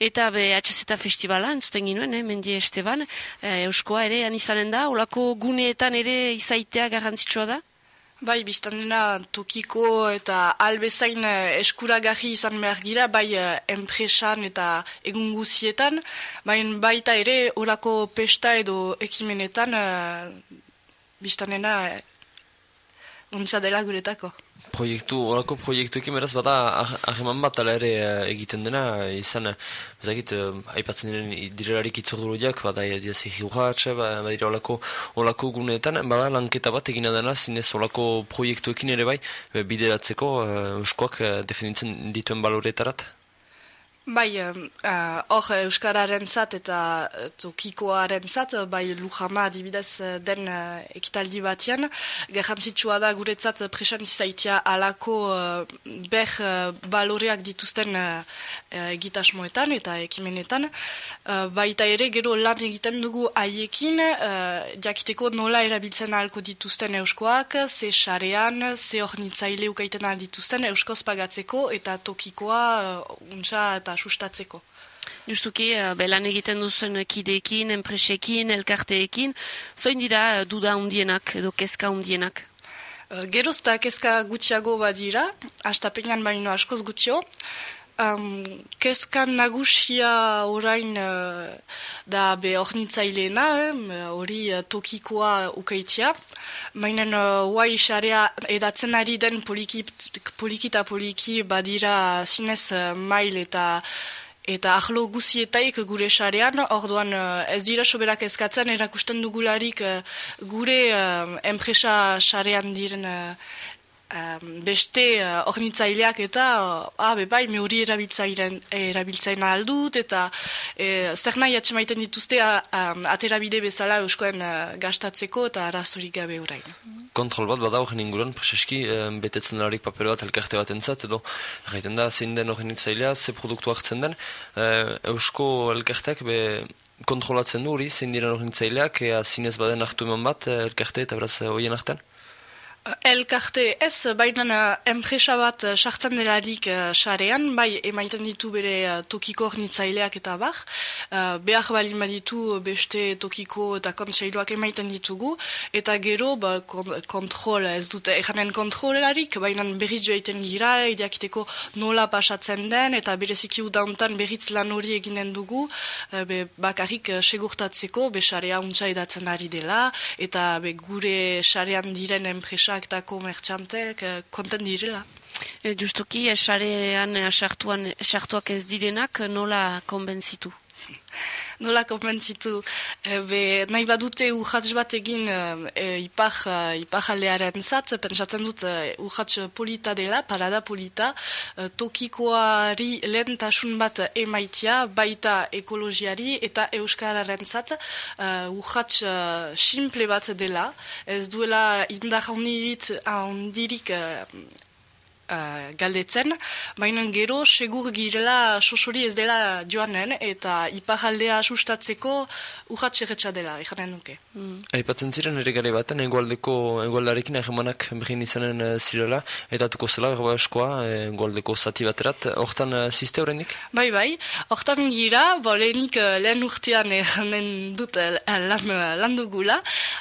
Eta atxezeta festivala, entzuten ginuen, eh, Mendi Esteban, eh, Euskoa ere, anizanen da, olako guneetan ere izaitea garrantzitsua da? Bai, biztan dena tokiko eta albezain eh, eskuragarri izan behar gira, bai eh, enpresan eta egun guzietan, bai baita ere orako pesta edo ekimenetan uh, biztan dena uh, dela guretako. Proiektu, orako proiektuekin beraz bada ahreman bat ala ere egiten dena, izan, bezakit, haipatzen diren direlarik itzordurodiak, bada diaz egi urratxe, bada olako, olako guneetan, bada lanketa bat egina dena, zinez olako proiektuekin ere bai, bideratzeko, euskoak definitzen dituen baloretarat? Bai, hor uh, Euskararen zat eta tokikoaren zat, bai Lujama adibidez den uh, ekitaldi batian, garrantzitsua da guretzat presan izaitia alako uh, ber uh, baloreak dituzten uh, egitasmoetan eta ekimenetan. Uh, baita ere gero lan egiten dugu haiekin, uh, jakiteko nola erabiltzen ahalko dituzten euskoak, ze xarean, ze hor nitzaile ukaiten dituzten euskoz pagatzeko eta tokikoa uh, untsa eta sustatzeko. Justuki, uh, belan egiten duzen kideekin, enpresekin, elkarteekin, zoin dira uh, duda undienak edo kezka undienak? Uh, gerozta kezka gutxiago badira, astapenean baino askoz gutxio, Um, keskan nagusia orain uh, da be ornitzailena, hori uh, tokikoa ukaitia. Mainan uh, huai xarea edatzen ari den poliki, polikita poliki badira zinez uh, mail eta eta ahlo guzietaik gure xarean, orduan ez dira soberak eskatzen, erakusten dugularik gure enpresa xarean diren um, beste uh, ornitzaileak eta uh, ah, bai, me hori erabiltzaien aldut eta e, zer nahi atxemaiten dituzte um, aterabide bezala euskoen uh, gastatzeko eta arazorik gabe orain. Kontrol bat bada horren inguruan, preseski, betetzen delarik papero bat elkarte bat entzat, edo erraiten da, zein den ornitzailea, ze produktu hartzen den, uh, eusko elkarteak be kontrolatzen du hori, zein diren ornitzaileak, ea zinez baden hartu eman bat, elkarte eta beraz hoien hartan? Elkarte ez, baina enpresa bat eh, sartzen delarik eh, bai emaiten ditu bere tokiko ornitzaileak eta bar, uh, behar balin baditu beste tokiko eta kontseiloak emaiten ditugu, eta gero ba, kontrol ez dute, eganen kontrolarik, baina berriz joaiten gira, ideakiteko nola pasatzen den, eta bereziki udauntan berriz lan hori eginen dugu, be, bakarrik segurtatzeko, be xarea untsa edatzen ari dela, eta be, gure xarean diren enpresa enpresak eta komertxantek uh, konten direla. E, justuki, esarean sartuak ez direnak nola konbentzitu? Nola konbentzitu, e, be, nahi badute urratz bat egin e, ipar, ipar aldearen zat, pentsatzen dut e, urratz polita dela, parada polita, e, tokikoari lehentasun bat emaitia, baita ekologiari eta euskararen zat, urratz simple bat dela, ez duela indar handirik uh, galdetzen, baina gero segur girela sosori ez dela joanen eta iparaldea sustatzeko urratxerretxa dela, ekanen nuke. Mm. Aipatzen ziren ere gare baten, egualdeko egualdarekin egemanak behin izanen uh, zirela, eta tuko zela, gaba eskoa, egualdeko zati baterat, hortan uh, ziste horrenik? Bai, bai, hortan gira, bo lehenik uh, lehen urtean egenen dut uh, lan, lan dugula,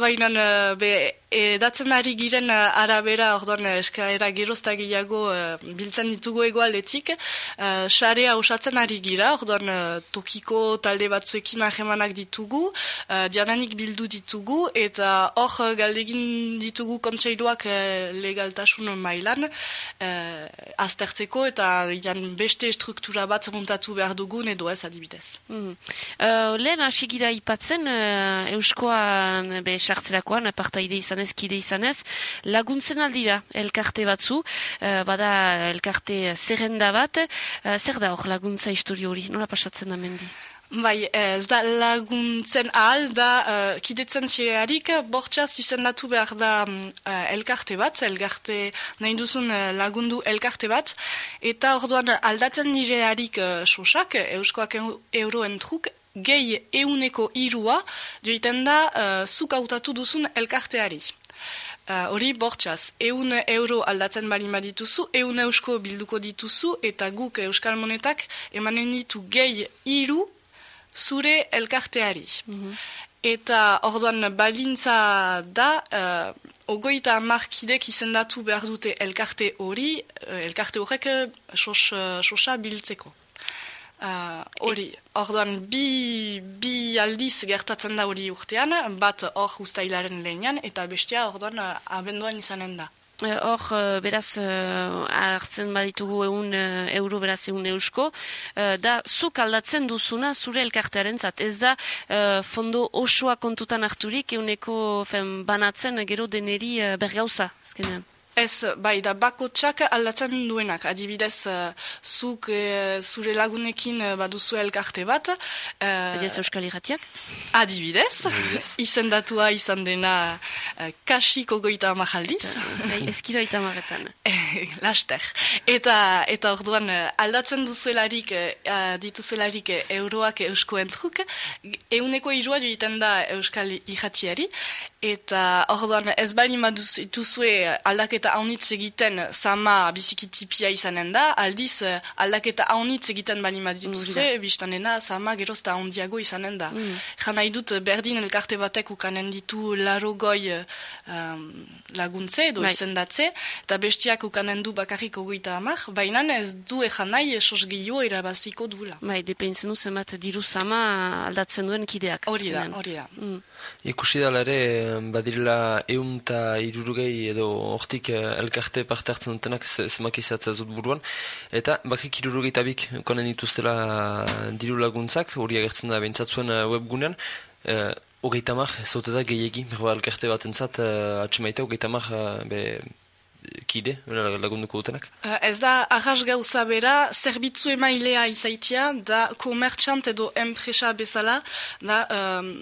baina uh, be, edatzen ari giren arabera, orduan eskaera geroztagiago uh, biltzen ditugu egoaldetik, uh, xarea osatzen ari gira, orduan uh, tokiko talde batzuekin ahemanak ditugu, uh, diananik bildu ditugu, eta hor galdegin ditugu kontseiluak uh, legaltasun mailan uh, aztertzeko, eta jan beste struktura bat montatu behar dugun edo ez adibidez. Mm. Uh, lehen asigira ipatzen, uh, Euskoan be sartzerakoan, apartaide izanez, kide izanez, laguntzen aldira elkarte batzu, bada elkarte zerrenda bat, uh, zer da hor laguntza historio hori, nola pasatzen da mendi? Bai, ez da laguntzen ahal da uh, kidetzen zirearik bortxaz izendatu behar da uh, elkarte bat, elkarte nahi duzun lagundu elkarte bat, eta orduan aldatzen nirearik uh, sosak, euskoak euroen truk, gehi euneko irua, joiten da uh, zuk autatu duzun elkarteari. Uh, hori bortxaz, eun euro aldatzen bali dituzu, eun eusko bilduko dituzu, eta guk euskal monetak emanen ditu gehi iru zure elkarteari. Mhm. Eta orduan balintza da, uh, ogoita markidek izendatu behar dute elkarte hori, uh, elkarte horrek sosa biltzeko. Uh, hori, orduan, bi, bi aldiz gertatzen da hori urtean, bat hor ustailaren lehenan, eta bestia orduan uh, abenduan izanen da. Eh, hor, uh, beraz, hartzen baditugu egun euro, beraz, egun eusko, da, zuk aldatzen duzuna zure elkartearen zat. Ez da, fondo osoa kontutan harturik, eguneko banatzen gero deneri bergauza, ezkenean. Ez, bai, da bako txak aldatzen duenak. Adibidez, uh, zuk uh, zure lagunekin uh, baduzu elkarte bat. Uh, Adibidez, Euskal Iratiak? Adibidez, izendatua izan dena uh, kasiko goita amajaldiz. Ezkiro eta amaretan. Laster. Eta, eta orduan, aldatzen duzuelarik, uh, dituzuelarik euroak eusko entruk, euneko irua joiten da Euskal Iratiari, eta orduan ez bali maduzue aldaketa haunitz egiten sama bizikitipia izanen da, aldiz eh, aldaketa haunitz egiten bali madituzue, mm, biztanena sama gerozta haundiago izanen da. Mm. Jana idut berdin elkarte batek ukanen ditu laro goi um, laguntze edo bai. izendatze, eta bestiak ukanen du bakarrik ogoita amak, baina ez du ejan nahi esos gehiago erabaziko duela. Bai, depentzen du zenbat diru sama aldatzen duen kideak. Hori da, hori da. Mm. Ikusi dala ere, badirela eunta irurugei edo hortik Eh, elkarte parte hartzen dutenak zemak izatzea zut buruan. Eta bakik irurogeita bik konen dituztela diru laguntzak, hori agertzen da behintzatzuen eh, webgunean. E, Ogeita mar, zaute da gehiagi, berba elkarte bat entzat, uh, atxemaita, ogeita mar, be, kide, lagunduko dutenak? Uh, ez da, arras gauza bera, zerbitzu emailea izaitia, da komertxant edo enpresa bezala, da um,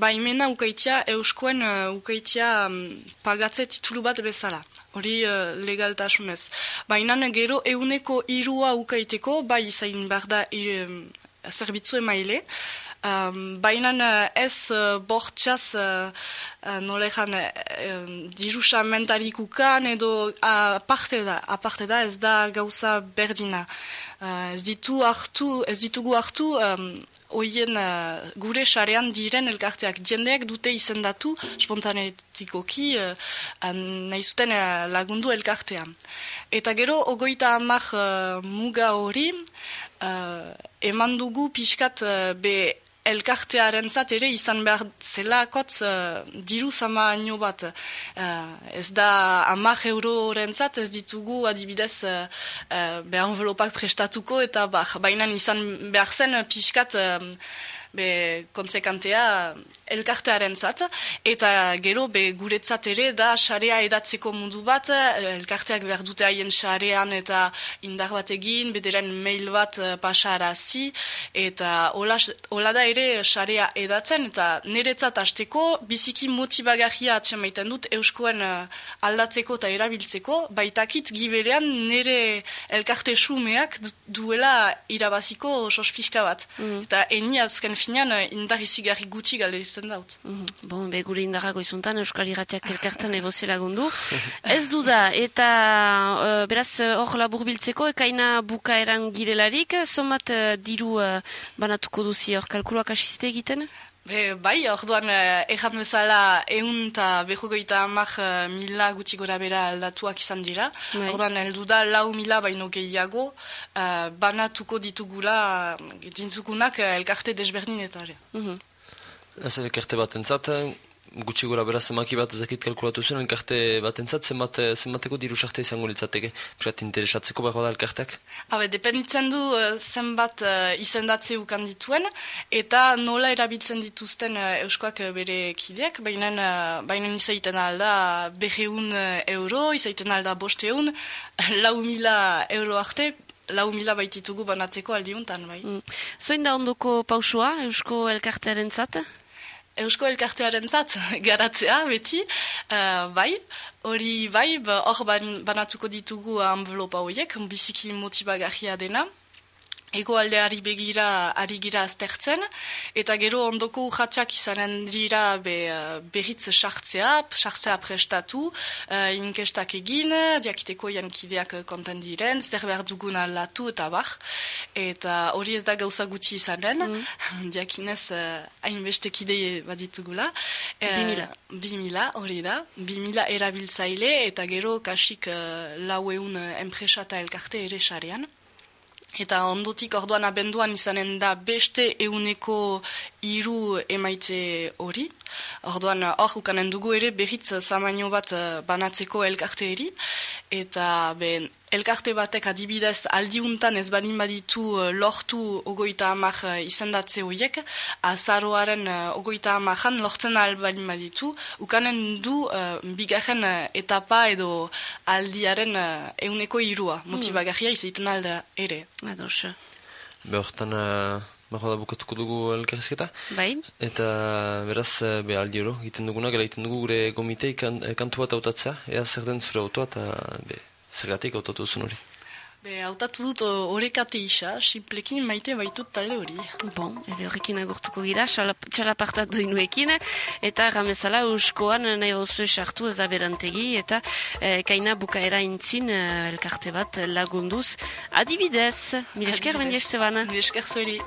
baimena ukaitia, euskoen uh, ukaitia um, pagatze titulu bat bezala hori uh, legaltasunez. Baina gero euneko irua ukaiteko, bai izain behar da zerbitzu emaile, um, baina ez uh, bortxaz uh, uh, nolejan uh, dirusa mentarik ukan edo aparte da, aparte da ez da gauza berdina. Uh, ez ditu hartu, ez ditugu hartu um, oien uh, gure sarean diren elkarteak jendeak dute izendatu spontanetikoki uh, nahi zuten uh, lagundu elkartean. Eta gero, ogoita amak uh, muga hori, uh, eman dugu pixkat uh, be elkartearen zat ere izan behar zela kotz uh, diru zama nio bat. Uh, ez da amak euroren zat ez ditugu adibidez uh, uh, behar envelopak prestatuko eta bah, bainan izan behar zen pixkat be kontsekantea elkartearen zat, eta gero be guretzat ere da xarea edatzeko mundu bat, elkarteak behar dute haien xarean eta indar bat egin, bederen mail bat eh, pasarazi, eta hola, hola da ere xarea edatzen, eta niretzat hasteko biziki motibagarria atxemaiten dut euskoen eh, aldatzeko eta erabiltzeko, baitakit giberean nire elkarte sumeak duela irabaziko sospiska bat. Mm. Eta eni azken finean eh, indar izigarri gutxi galde izten daut. Mm Bon, be gure indarrago izuntan, Euskal Iratiak elkartan eboze lagundu. Ez du da, eta uh, beraz hor labur biltzeko, ekaina buka eran girelarik, somat uh, diru uh, banatuko duzi hor kalkuloak asiste egiten? Be, bai, orduan eh, erran bezala egun eta behogoita amak eh, mila gutxi gora bera aldatuak izan dira. Bai. Orduan heldu da lau mila baino gehiago uh, banatuko ditugula dintzukunak elkarte desberdin eta. Mm -hmm. Ez elkarte bat entzat, gutxi gura beraz zemaki bat ezakit kalkulatu zuen, elkarte bat entzat, zenbat, zenbateko diru sarte izango litzateke, pisat interesatzeko behar da elkarteak? Habe, dependitzen du uh, zenbat uh, izendatze ukan dituen, eta nola erabiltzen dituzten uh, euskoak bere kideak, baina uh, izaiten alda berreun euro, izaiten alda bosteun, lau mila euro arte, lau mila baititugu banatzeko aldiuntan, bai. Mm. Zoin da ondoko pausua, eusko elkartearen zate? Eusko elkartearen zat, garatzea, beti, uh, bai, hori bai, hor ban, banatuko ditugu envelopa horiek, biziki motibagarria dena, egoaldeari begira ari gira aztertzen, eta gero ondoko urratxak izanen dira be, uh, berriz sartzea, sartzea prestatu, uh, inkestak egin, diakiteko jankideak konten diren, zer behar dugun alatu eta bar, eta hori ez da gauza gutxi izanen, mm. diakinez uh, hainbeste kide baditugula. Bimila. Bimila, hori da, bimila erabiltzaile, eta gero kasik uh, laueun enpresa eta elkarte ere sarean. Eta ondotik orduan abenduan izanen da beste euneko hiru emaitze hori. Orduan hor ukanen dugu ere berriz zamaino bat eh, banatzeko elkarte eri. Eta ben, elkarte batek adibidez aldiuntan ez badin baditu lortu ogoita amak izendatze horiek, azaroaren ogoita amakan lortzen ahal badin baditu, ukanen du uh, bigarren etapa edo aldiaren uh, euneko irua, hmm. motibagarria izaiten alda ere. Ados. Behortan, uh, da bukatuko dugu elkarrizketa. Bai. Eta beraz, be aldi oro, egiten duguna, gela egiten dugu gure gomitei kan, kantu bat autatzea, ea zer den zure autoa, eta be, Zergatik autatu duzun hori? Be, autatu dut horrekate isa, simplekin maite baitut talde hori. Bon, ebe horrekin agurtuko gira, txalapartatu inuekin, eta ramezala uskoan nahi hauzu esartu ez aberantegi, eta eh, kaina bukaera intzin eh, elkarte bat lagunduz. Adibidez, mire esker, bana? Mire esker zueri.